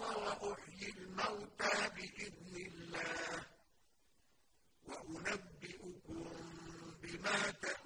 وأحيي الموتى بإذن الله وأنبئكم بما تأتون